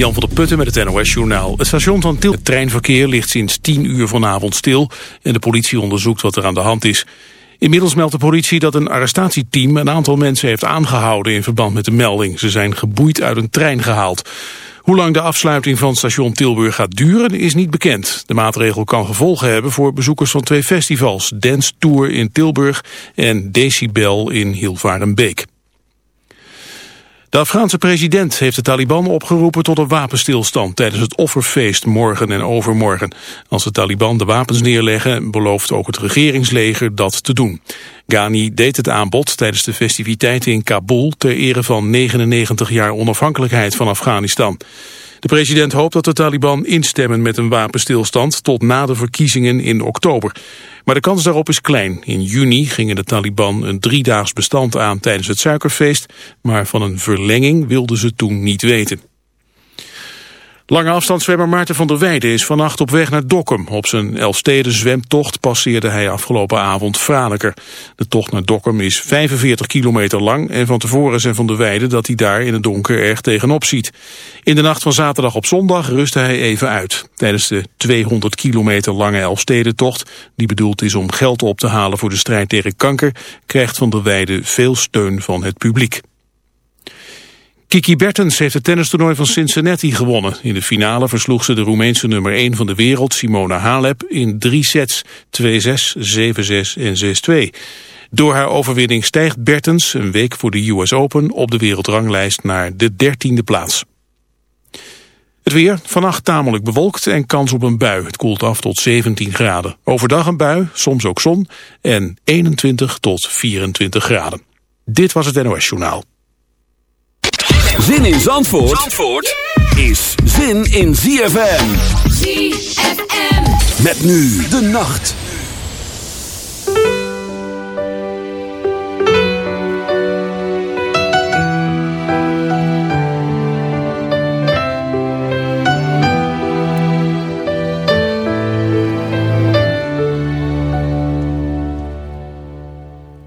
Jan van der Putten met het NOS-journaal. Het station van Til... Het treinverkeer ligt sinds 10 uur vanavond stil... en de politie onderzoekt wat er aan de hand is. Inmiddels meldt de politie dat een arrestatieteam... een aantal mensen heeft aangehouden in verband met de melding. Ze zijn geboeid uit een trein gehaald. Hoe lang de afsluiting van station Tilburg gaat duren is niet bekend. De maatregel kan gevolgen hebben voor bezoekers van twee festivals. Dance Tour in Tilburg en Decibel in Hilvarenbeek. De Afghaanse president heeft de Taliban opgeroepen tot een wapenstilstand tijdens het offerfeest morgen en overmorgen. Als de Taliban de wapens neerleggen, belooft ook het regeringsleger dat te doen. Ghani deed het aanbod tijdens de festiviteiten in Kabul ter ere van 99 jaar onafhankelijkheid van Afghanistan. De president hoopt dat de Taliban instemmen met een wapenstilstand tot na de verkiezingen in oktober. Maar de kans daarop is klein. In juni gingen de Taliban een driedaags bestand aan tijdens het suikerfeest, maar van een verlenging wilden ze toen niet weten. Lange afstandszwemmer Maarten van der Weijden is vannacht op weg naar Dokkum. Op zijn Elfsteden zwemtocht passeerde hij afgelopen avond Franeker. De tocht naar Dokkum is 45 kilometer lang en van tevoren zei van der Weijden dat hij daar in het donker erg tegenop ziet. In de nacht van zaterdag op zondag rustte hij even uit. Tijdens de 200 kilometer lange Elfstedentocht, die bedoeld is om geld op te halen voor de strijd tegen kanker, krijgt van der Weijden veel steun van het publiek. Kiki Bertens heeft het tennistoernooi van Cincinnati gewonnen. In de finale versloeg ze de Roemeense nummer 1 van de wereld, Simona Halep, in drie sets. 2-6, 7-6 en 6-2. Door haar overwinning stijgt Bertens een week voor de US Open op de wereldranglijst naar de dertiende plaats. Het weer, vannacht tamelijk bewolkt en kans op een bui. Het koelt af tot 17 graden. Overdag een bui, soms ook zon en 21 tot 24 graden. Dit was het NOS Journaal. Zin in Zandvoort, Zandvoort is zin in ZFM. ZFM. Met nu de nacht.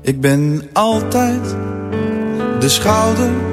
Ik ben altijd de schouder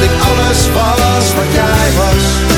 dat ik alles was wat jij was.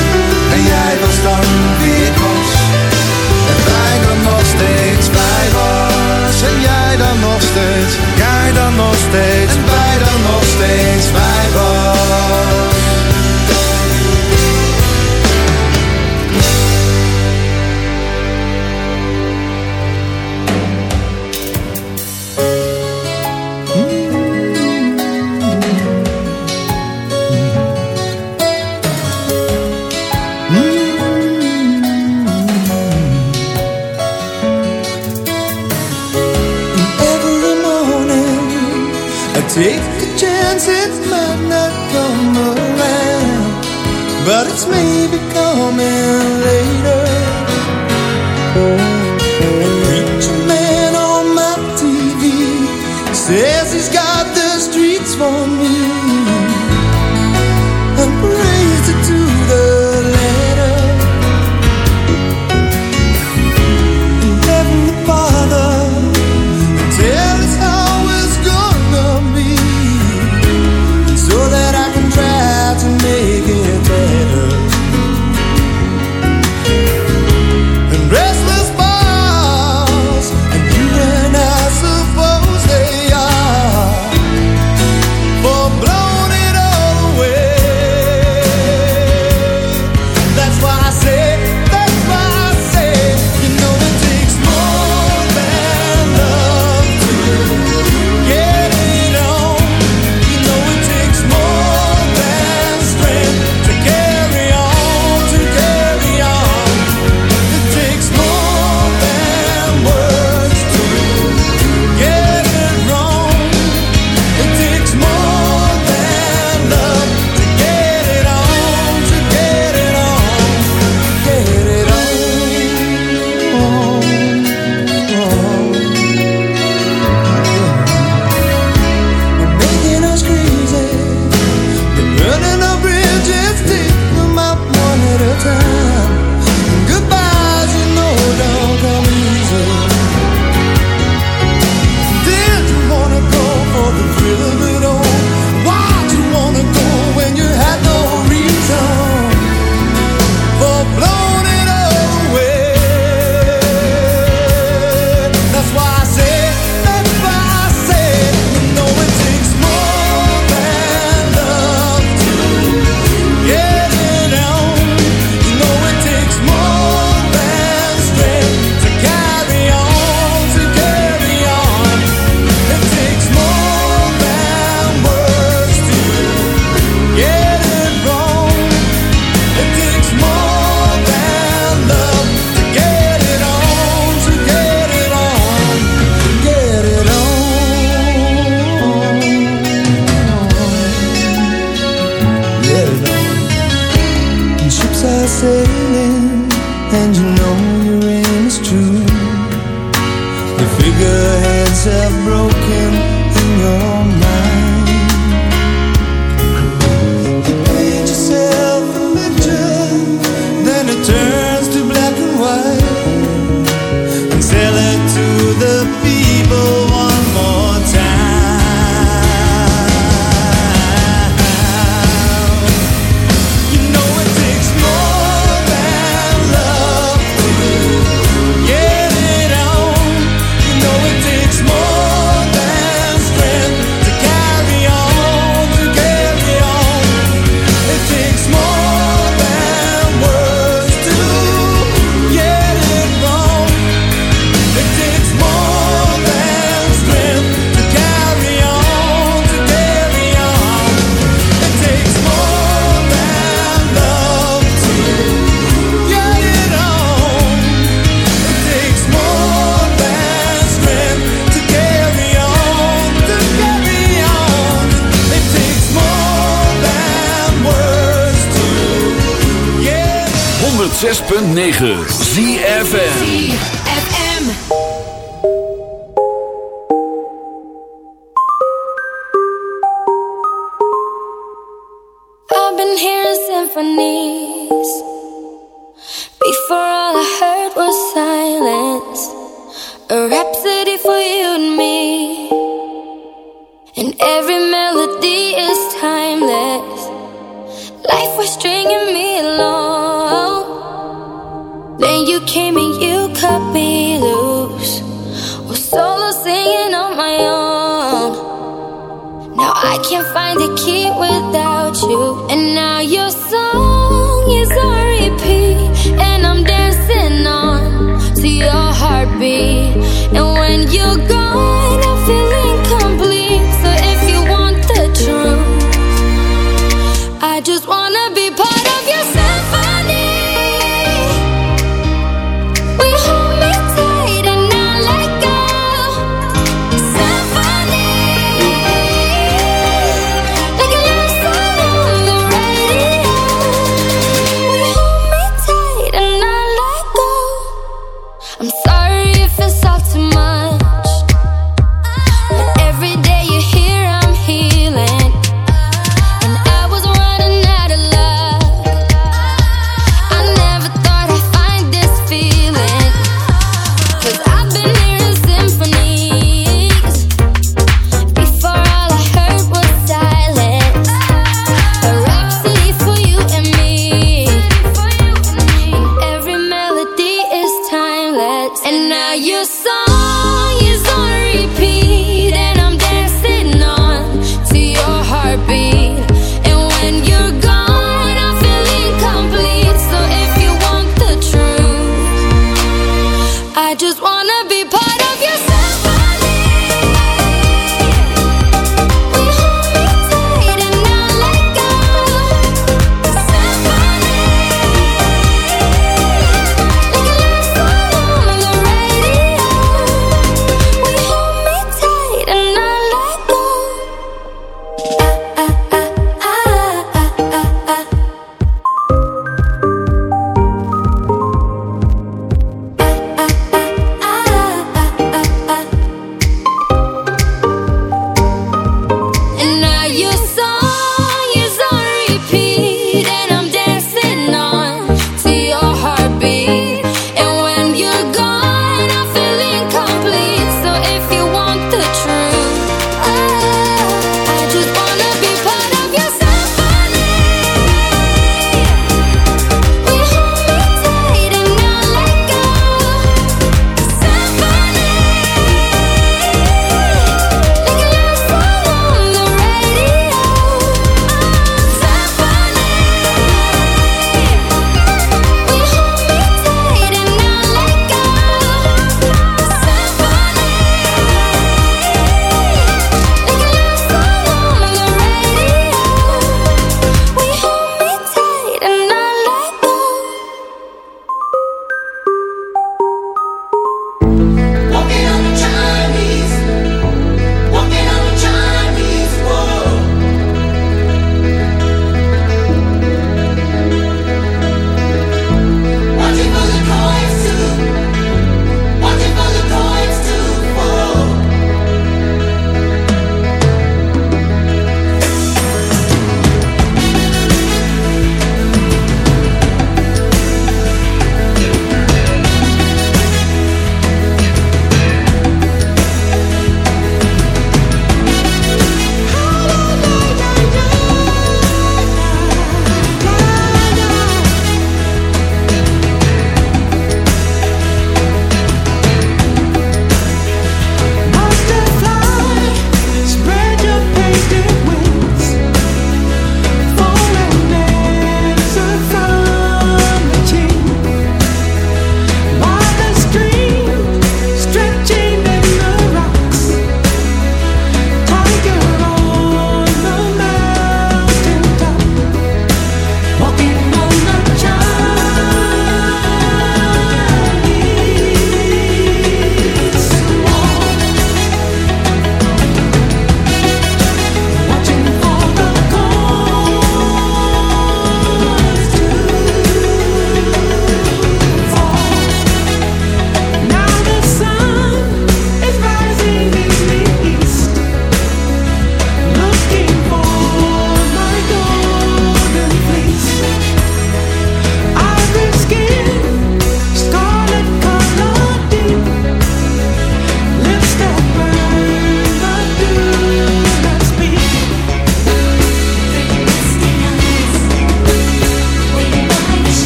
106.9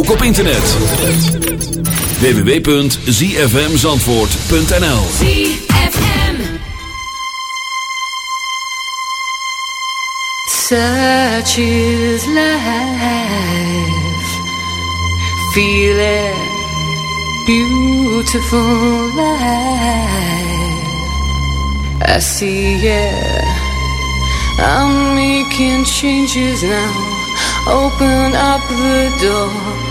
Ook op internet. www.zfmzandvoort.nl ZFM Such is life. Feel Beautiful life. I see it. I'm making changes now. Open up the door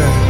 yeah.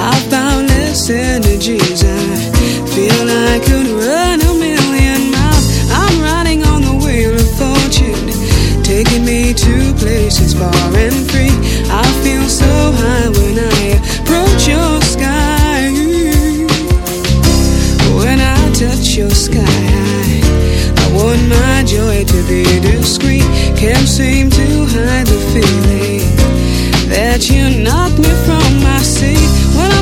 I've boundless energies. I feel I could run a million miles. I'm riding on the wheel of fortune, taking me to places far and free. I feel so high when I approach your sky. When I touch your sky, I, I want my joy to be discreet. Can't seem to hide the feeling that you knock me from my seat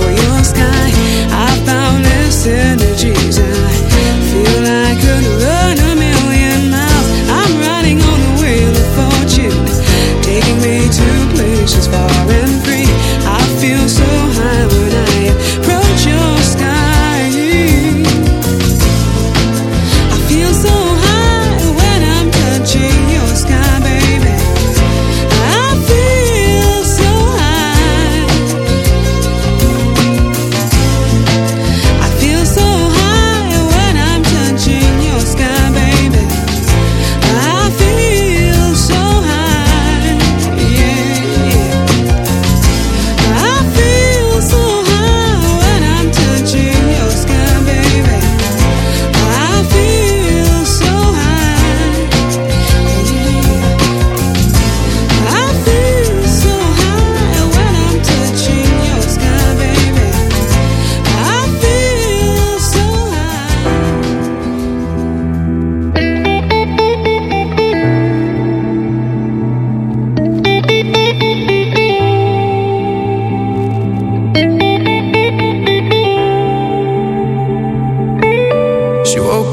for your sky. I found this energies. I feel I could run a million miles. I'm riding on the wheel of fortune, taking me to places far and free. I feel so high when I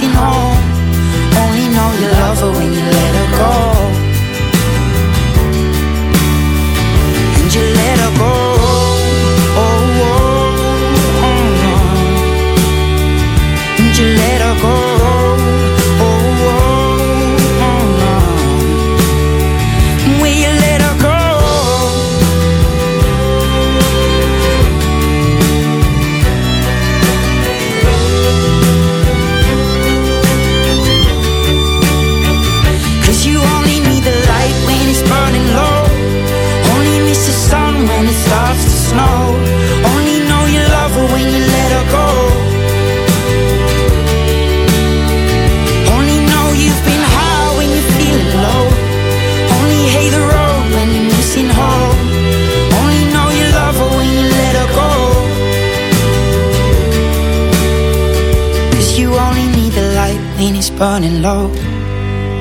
When you're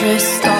starring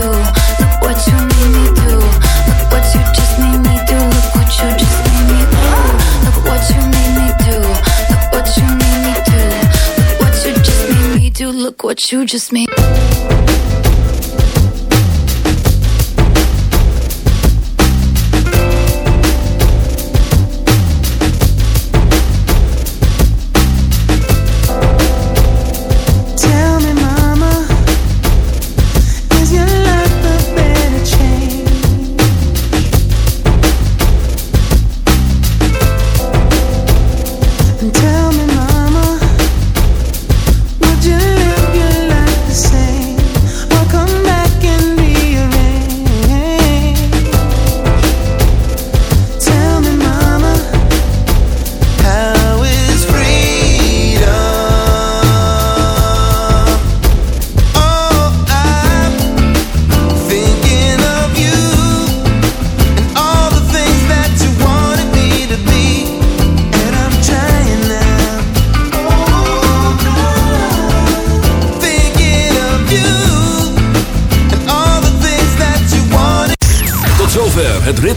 What you just made.